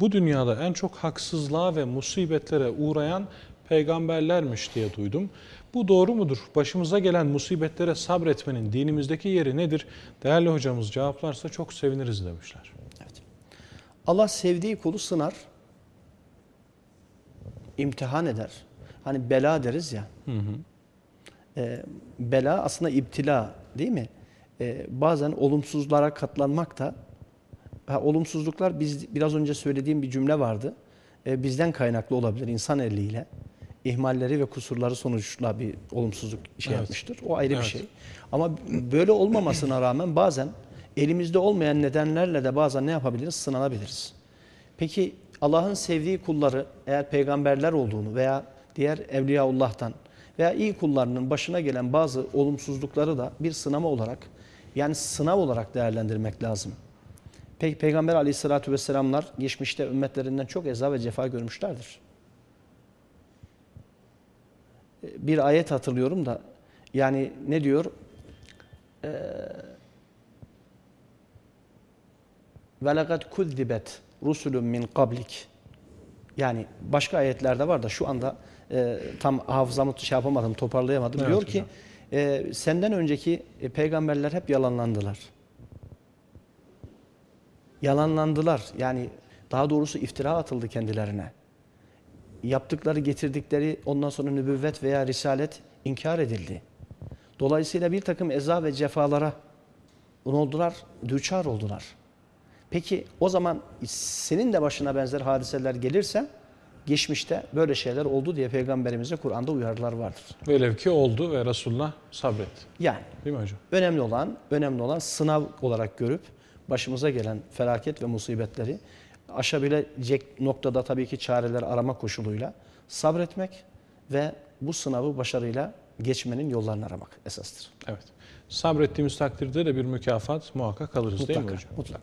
Bu dünyada en çok haksızlığa ve musibetlere uğrayan peygamberlermiş diye duydum. Bu doğru mudur? Başımıza gelen musibetlere sabretmenin dinimizdeki yeri nedir? Değerli hocamız cevaplarsa çok seviniriz demişler. Evet. Allah sevdiği kulu sınar, imtihan eder. Hani bela deriz ya. Hı hı. E, bela aslında iptila değil mi? E, bazen olumsuzlara katlanmak da ha, olumsuzluklar biz biraz önce söylediğim bir cümle vardı. E, bizden kaynaklı olabilir insan eliyle. ihmalleri ve kusurları sonuçla bir olumsuzluk şey Evet. yapmıştır. O ayrı Evet. bir şey. Ama böyle olmamasına rağmen bazen elimizde olmayan nedenlerle de bazen ne yapabiliriz? Sınanabiliriz. Peki Allah'ın sevdiği kulları eğer peygamberler olduğunu veya diğer Evliyaullah'tan veya iyi kullarının başına gelen bazı olumsuzlukları da bir sınama olarak yani sınav olarak değerlendirmek lazım. Peki Peygamber aleyhissalatü vesselamlar geçmişte ümmetlerinden çok eza ve cefa görmüşlerdir. Bir ayet hatırlıyorum da yani ne diyor? Lekad kuzzibet rusulun min kablik. Yani başka ayetlerde var da şu anda e, tam hafızamı şey yapamadım, toparlayamadım. Evet diyor ki e, senden önceki e, peygamberler hep yalanlandılar. Yalanlandılar. Yani daha doğrusu iftira atıldı kendilerine. Yaptıkları, getirdikleri ondan sonra nübüvvet veya risalet inkar edildi. Dolayısıyla bir takım eza ve cefalara ne oldular? Düçar oldular. Peki o zaman senin de başına benzer hadiseler gelirse geçmişte böyle şeyler oldu diye peygamberimize Kur'an'da uyarılar vardır. Velev ki oldu ve Resulullah sabretti. Yani Değil mi hocam? önemli olan önemli olan sınav olarak görüp başımıza gelen felaket ve musibetleri aşabilecek noktada tabii ki çareler arama koşuluyla sabretmek ve bu sınavı başarıyla geçmenin yollarını aramak esastır. Evet. Sabrettiğimiz takdirde de bir mükafat muhakkak alırız değil mi Mutlaka, hocam? mutlaka.